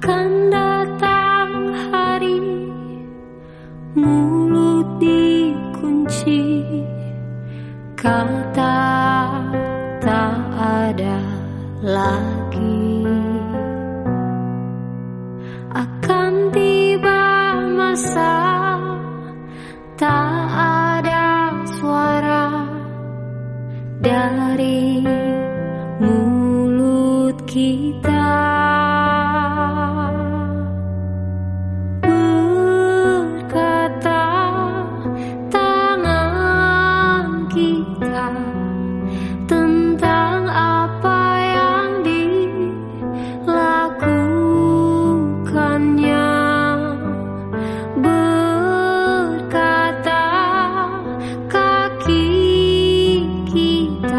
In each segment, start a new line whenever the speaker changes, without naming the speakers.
akan datang hari mulut dikunci kata tak ada lagi. Akan tiba masa tak ada suara dari mulut kita.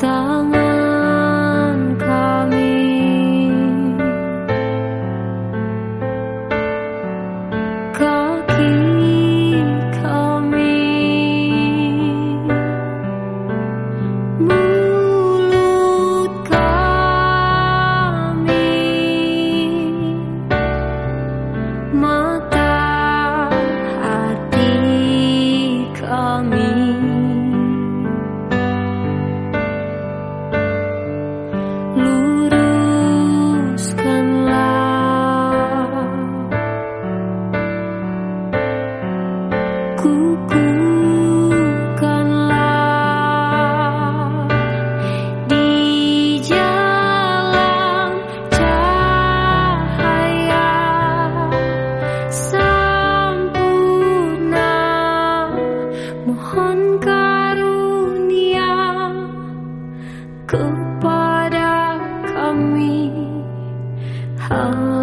当。kepada kami. ah.